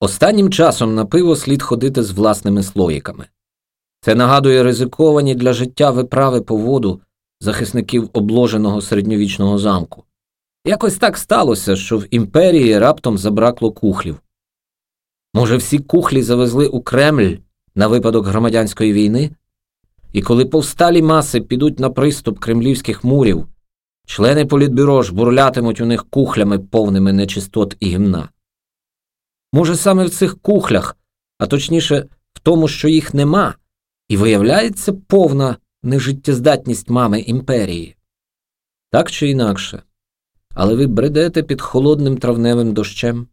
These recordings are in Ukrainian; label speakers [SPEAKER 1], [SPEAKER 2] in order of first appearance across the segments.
[SPEAKER 1] Останнім часом на пиво слід ходити з власними слоїками. Це нагадує ризиковані для життя виправи по воду захисників обложеного середньовічного замку. Якось так сталося, що в імперії раптом забракло кухлів. Може, всі кухлі завезли у Кремль на випадок громадянської війни? І коли повсталі маси підуть на приступ кремлівських мурів, члени політбюро ж бурлятимуть у них кухлями повними нечистот і гімна. Може, саме в цих кухлях, а точніше, в тому, що їх нема, і виявляється повна нежиттєздатність мами імперії. Так чи інакше, але ви бредете під холодним травневим дощем,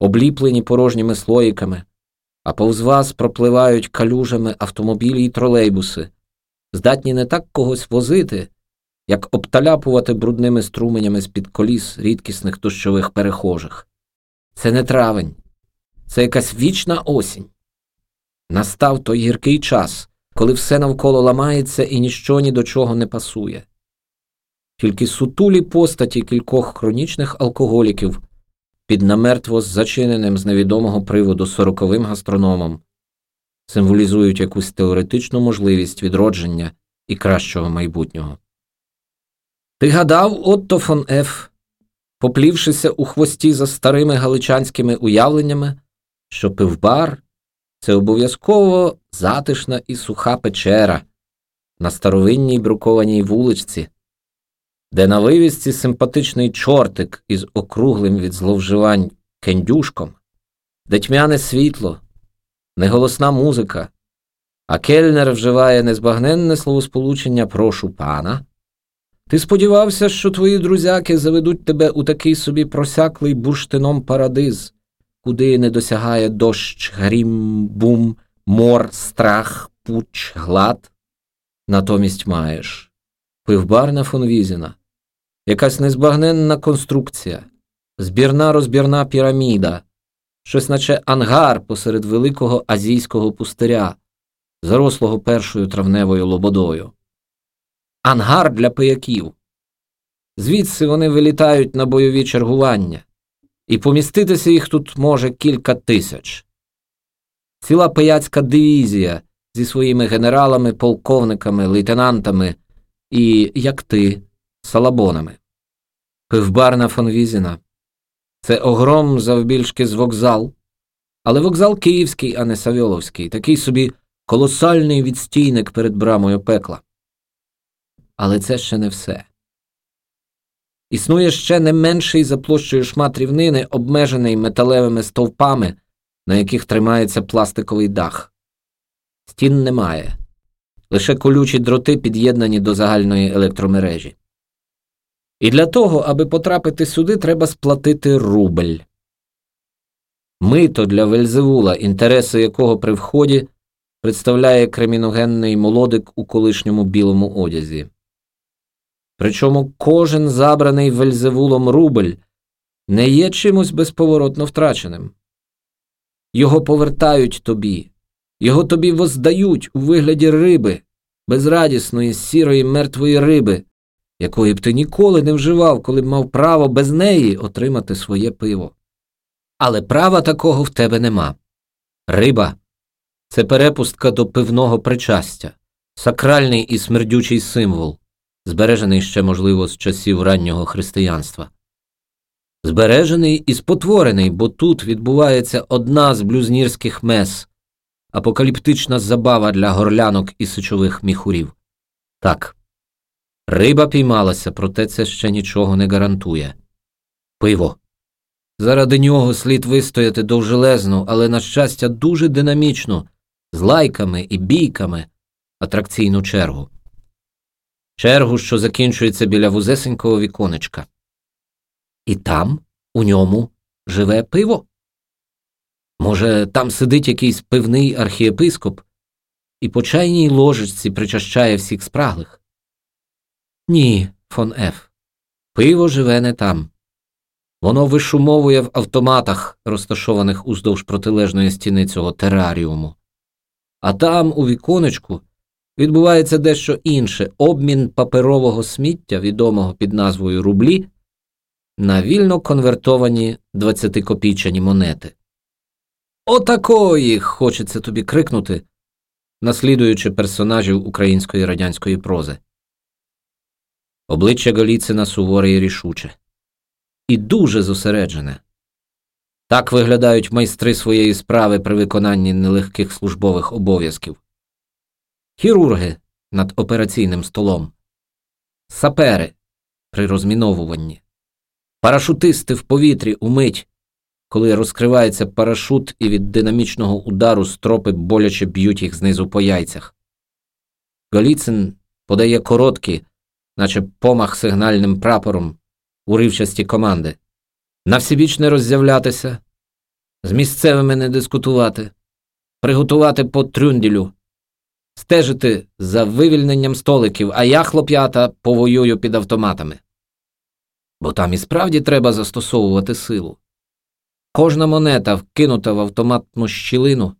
[SPEAKER 1] обліплені порожніми слоїками, а повз вас пропливають калюжами автомобілі й тролейбуси, здатні не так когось возити, як обталяпувати брудними струменями з-під коліс рідкісних дощових перехожих. Це не травень, це якась вічна осінь. Настав той гіркий час, коли все навколо ламається і ніщо ні до чого не пасує. Тільки сутулі постаті кількох хронічних алкоголіків під намертво зачиненим з невідомого приводу сороковим гастрономом символізують якусь теоретичну можливість відродження і кращого майбутнього. Ти гадав, Отто фон Еф, поплівшися у хвості за старими галичанськими уявленнями, що пивбар це обов'язково затишна і суха печера на старовинній брукованій вуличці, де на вивісці симпатичний чортик із округлим від зловживань кендюшком, де тьмяне світло, неголосна музика, а кельнер вживає незбагненне словосполучення прошу пана. Ти сподівався, що твої друзяки заведуть тебе у такий собі просяклий бурштином парадиз, куди не досягає дощ, грім, бум, мор, страх, пуч, глад. Натомість маєш пивбарна фонвізіна, якась незбагненна конструкція, збірна розбірна піраміда, щось наче ангар посеред великого азійського пустиря, зарослого першою травневою лободою. Ангар для пияків. Звідси вони вилітають на бойові чергування і поміститися їх тут може кілька тисяч. Ціла пияцька дивізія зі своїми генералами, полковниками, лейтенантами і, як ти, салабонами. Пивбарна фонвізіна. Це огром завбільшки з вокзал, але вокзал київський, а не Савьоловський, такий собі колосальний відстійник перед брамою пекла. Але це ще не все. Існує ще не менший за площею шмат рівнини, обмежений металевими стовпами, на яких тримається пластиковий дах. Стін немає, лише колючі дроти під'єднані до загальної електромережі. І для того, аби потрапити сюди, треба сплатити рубль. Мито для Вельзевула, інтереси якого при вході представляє криміногенний молодик у колишньому білому одязі. Причому кожен забраний Вельзевулом рубль не є чимось безповоротно втраченим. Його повертають тобі, його тобі воздають у вигляді риби, безрадісної, сірої мертвої риби, якої б ти ніколи не вживав, коли б мав право без неї отримати своє пиво. Але права такого в тебе нема. Риба це перепустка до пивного причастя, сакральний і смердючий символ збережений ще, можливо, з часів раннього християнства. Збережений і спотворений, бо тут відбувається одна з блюзнірських мес, апокаліптична забава для горлянок і сичових міхурів. Так, риба піймалася, проте це ще нічого не гарантує. Пиво. Заради нього слід вистояти довжелезну, але, на щастя, дуже динамічну, з лайками і бійками атракційну чергу чергу, що закінчується біля вузесенького віконечка. І там, у ньому, живе пиво? Може, там сидить якийсь пивний архієпископ і по чайній ложечці причащає всіх спраглих? Ні, фон Еф. Пиво живе не там. Воно вишумовує в автоматах, розташованих уздовж протилежної стіни цього тераріуму. А там, у віконечку, відбувається дещо інше обмін паперового сміття, відомого під назвою рублі, на вільно конвертовані 20-копійчані монети. Отакої хочеться тобі крикнути, наслідуючи персонажів української радянської прози. Обличчя Голіцина суворе і рішуче, і дуже зосереджене. Так виглядають майстри своєї справи при виконанні нелегких службових обов'язків, хірурги над операційним столом, сапери при розміновуванні, парашутисти в повітрі умить, коли розкривається парашут і від динамічного удару стропи боляче б'ють їх знизу по яйцях. Голіцин подає короткі, наче помах сигнальним прапором, уривчасті команди. На всібіч не роззявлятися, з місцевими не дискутувати, приготувати по трюнділю, стежити за вивільненням столиків, а я, хлоп'ята, повоюю під автоматами. Бо там і справді треба застосовувати силу. Кожна монета, вкинута в автоматну щілину,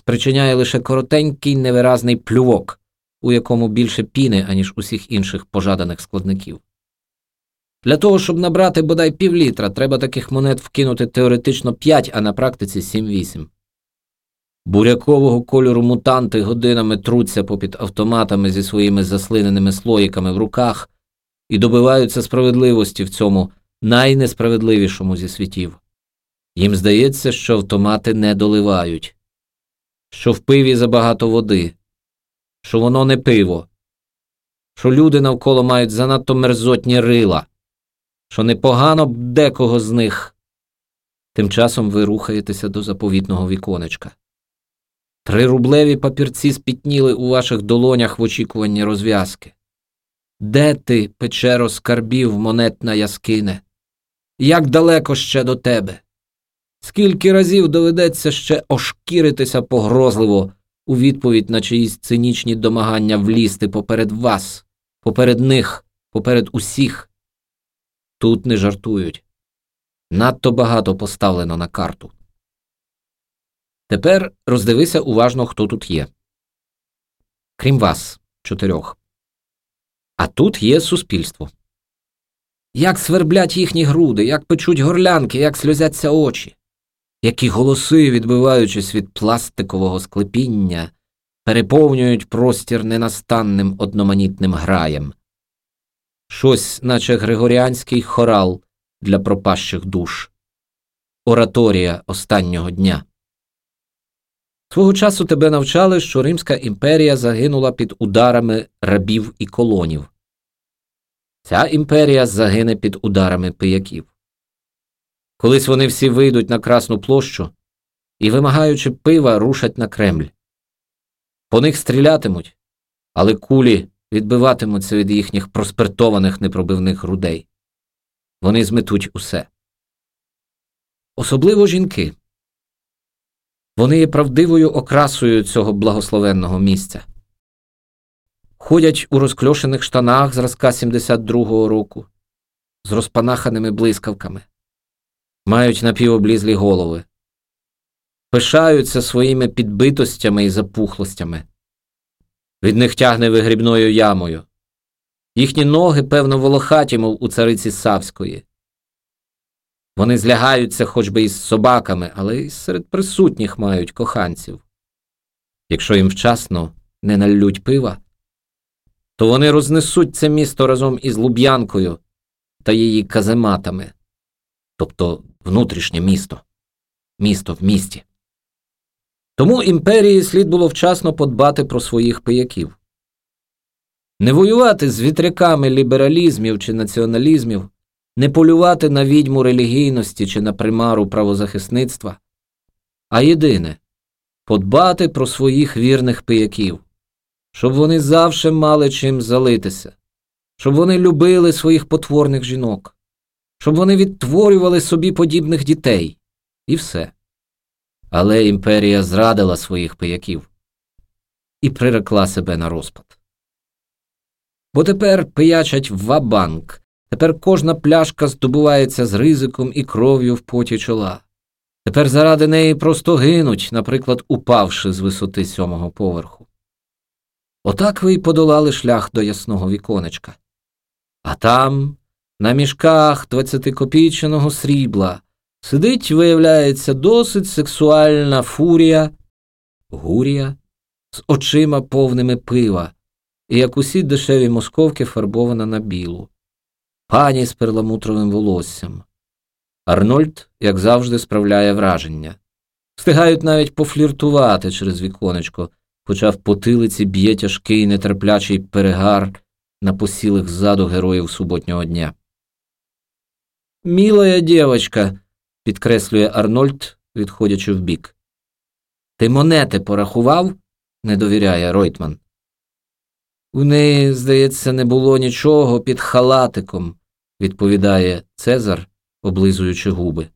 [SPEAKER 1] спричиняє лише коротенький невиразний плювок, у якому більше піни, аніж усіх інших пожаданих складників. Для того, щоб набрати бодай півлітра, треба таких монет вкинути теоретично 5, а на практиці 7-8. Бурякового кольору мутанти годинами труться попід автоматами зі своїми заслиненими слоїками в руках і добиваються справедливості в цьому найнесправедливішому зі світів. Їм здається, що автомати не доливають, що в пиві забагато води, що воно не пиво, що люди навколо мають занадто мерзотні рила, що непогано б декого з них. Тим часом ви рухаєтеся до заповітного віконечка. Три рублеві папірці спітніли у ваших долонях в очікуванні розв'язки. Де ти, печеро скарбів, монетна яскине? Як далеко ще до тебе? Скільки разів доведеться ще ошкіритися погрозливо у відповідь на чиїсь цинічні домагання влізти поперед вас, поперед них, поперед усіх? Тут не жартують. Надто багато поставлено на карту. Тепер роздивися уважно, хто тут є. Крім вас, чотирьох. А тут є суспільство. Як сверблять їхні груди, як печуть горлянки, як сльозяться очі, які голоси, відбиваючись від пластикового склепіння, переповнюють простір ненастанним одноманітним граєм. Щось, наче григоріанський хорал для пропащих душ, ораторія останнього дня. Свого часу тебе навчали, що Римська імперія загинула під ударами рабів і колонів. Ця імперія загине під ударами пияків. Колись вони всі вийдуть на Красну площу і, вимагаючи пива, рушать на Кремль. По них стрілятимуть, але кулі відбиватимуться від їхніх проспиртованих непробивних грудей. Вони зметуть усе. Особливо жінки. Вони є правдивою окрасою цього благословенного місця. Ходять у розкльошених штанах зразка 72-го року, з розпанаханими блискавками, мають напівоблізлі голови, пишаються своїми підбитостями і запухлостями. Від них тягне вигрібною ямою. Їхні ноги, певно, волохаті, мов у цариці Савської. Вони злягаються хоч би із собаками, але й серед присутніх мають коханців. Якщо їм вчасно не наллють пива, то вони рознесуть це місто разом із Луб'янкою та її казематами, тобто внутрішнє місто, місто в місті. Тому імперії слід було вчасно подбати про своїх пияків. Не воювати з вітряками лібералізмів чи націоналізмів, не полювати на відьму релігійності чи на примару правозахисництва, а єдине подбати про своїх вірних пияків, щоб вони завше мали чим залитися, щоб вони любили своїх потворних жінок, щоб вони відтворювали собі подібних дітей, і все. Але імперія зрадила своїх пияків і прирекла себе на розпад. Бо тепер пиячать ва-банк, тепер кожна пляшка здобувається з ризиком і кров'ю в поті чола. Тепер заради неї просто гинуть, наприклад, упавши з висоти сьомого поверху. Отак ви й подолали шлях до ясного віконечка. А там, на мішках двадцятикопійченого срібла, Сидить, виявляється, досить сексуальна фурія, гурія з очима повними пива, і як усі дешеві московки фарбована на білу, пані з перламутровим волоссям. Арнольд, як завжди, справляє враження. Встигають навіть пофліртувати через віконечко, хоча в потилиці б'є тяжкий нетерплячий перегар на посілих ззаду героїв суботнього дня. Мілая дівочка, підкреслює Арнольд, відходячи вбік. Ти монети порахував? не довіряє Ройтман. У неї, здається, не було нічого під халатиком, відповідає Цезар, облизуючи губи.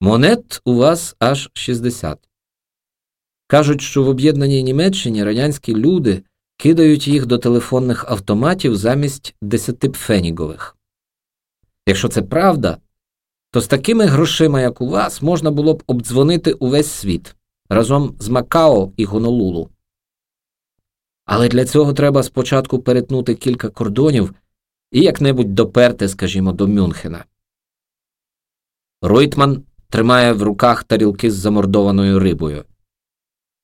[SPEAKER 1] Монет у вас аж 60. Кажуть, що в об'єднаній Німеччині радянські люди кидають їх до телефонних автоматів замість десятипфенігових. Якщо це правда, то з такими грошима, як у вас, можна було б обдзвонити увесь світ разом з Макао і Гонолулу. Але для цього треба спочатку перетнути кілька кордонів і як-небудь доперти, скажімо, до Мюнхена. Ройтман тримає в руках тарілки з замордованою рибою.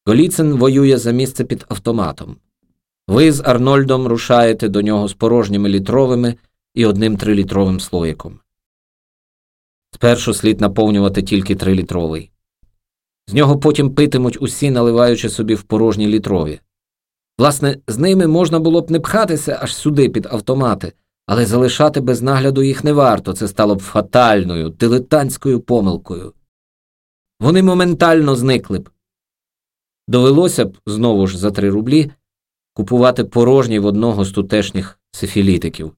[SPEAKER 1] Голіцин воює за місце під автоматом. Ви з Арнольдом рушаєте до нього з порожніми літровими і одним трилітровим слоїком. Спершу слід наповнювати тільки трилітровий. З нього потім питимуть усі, наливаючи собі в порожні літрові. Власне, з ними можна було б не пхатися аж сюди під автомати, але залишати без нагляду їх не варто, це стало б фатальною, дилетантською помилкою. Вони моментально зникли б. Довелося б знову ж за три рублі купувати порожній в одного з тутешніх сифілітиків.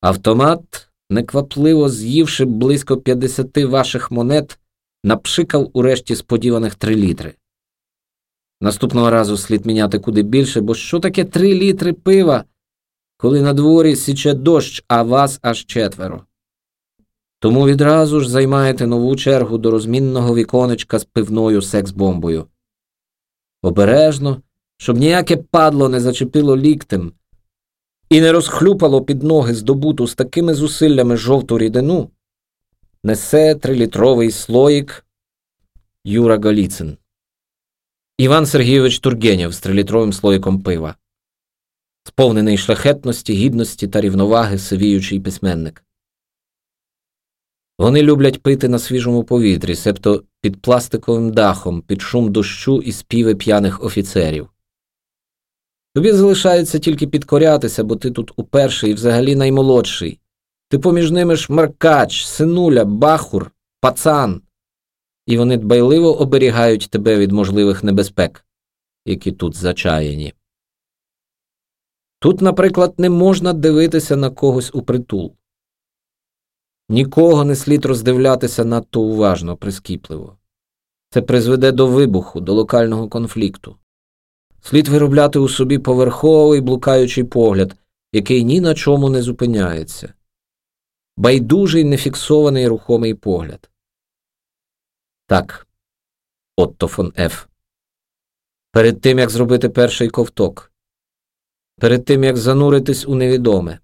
[SPEAKER 1] Автомат, неквапливо з'ївши близько 50 ваших монет, напшикав урешті сподіваних три літри. Наступного разу слід міняти куди більше, бо що таке три літри пива, коли на дворі січе дощ, а вас аж четверо. Тому відразу ж займаєте нову чергу до розмінного віконечка з пивною секс-бомбою. Обережно, щоб ніяке падло не зачепило ліктем і не розхлюпало під ноги здобуту з такими зусиллями жовту рідину, несе трилітровий слоїк Юра Голіцин. Іван Сергійович Тургенєв з трилітровим слоїком пива, сповнений шляхетності, гідності та рівноваги сивіючий письменник. Вони люблять пити на свіжому повітрі, себто під пластиковим дахом, під шум дощу і співи п'яних офіцерів. Тобі залишається тільки підкорятися, бо ти тут уперший і взагалі наймолодший. Ти поміж ними ж Маркач, синуля, бахур, пацан, і вони дбайливо оберігають тебе від можливих небезпек, які тут зачаяні. Тут, наприклад, не можна дивитися на когось у притул. Нікого не слід роздивлятися надто уважно, прискіпливо. Це призведе до вибуху, до локального конфлікту. Слід виробляти у собі поверховий блукаючий погляд, який ні на чому не зупиняється, байдужий нефіксований рухомий погляд. Так, Отто фон Ф. Перед тим як зробити перший ковток, перед тим як зануритись у невідоме,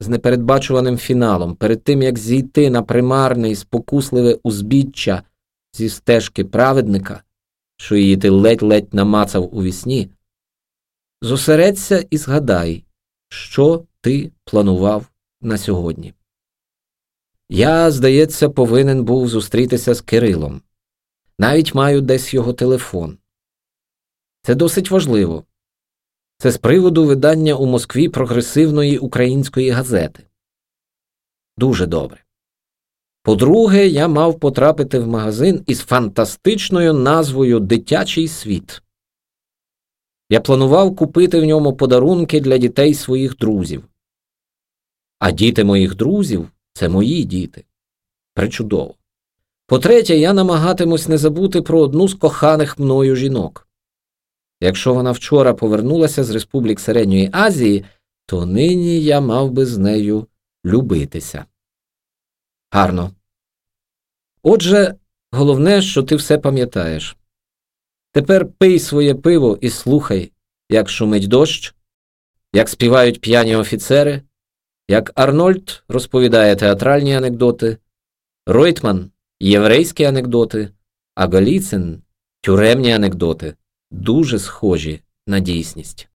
[SPEAKER 1] з непередбачуваним фіналом, перед тим як зійти на примарне і спокусливе узбіччя зі стежки праведника, що її ти ледь-ледь намацав у вісні, зосередься і згадай, що ти планував на сьогодні. Я, здається, повинен був зустрітися з Кирилом. Навіть маю десь його телефон. Це досить важливо. Це з приводу видання у Москві прогресивної української газети. Дуже добре. По-друге, я мав потрапити в магазин із фантастичною назвою Дитячий світ. Я планував купити в ньому подарунки для дітей своїх друзів. А діти моїх друзів це мої діти. Причудово. По-третє, я намагатимусь не забути про одну з коханих мною жінок. Якщо вона вчора повернулася з Республік Середньої Азії, то нині я мав би з нею любитися. Гарно. Отже, головне, що ти все пам'ятаєш. Тепер пий своє пиво і слухай, як шумить дощ, як співають п'яні офіцери, як Арнольд розповідає театральні анекдоти, Ройтман єврейські анекдоти, а Голіцин тюремні анекдоти дуже схожі на дійсність.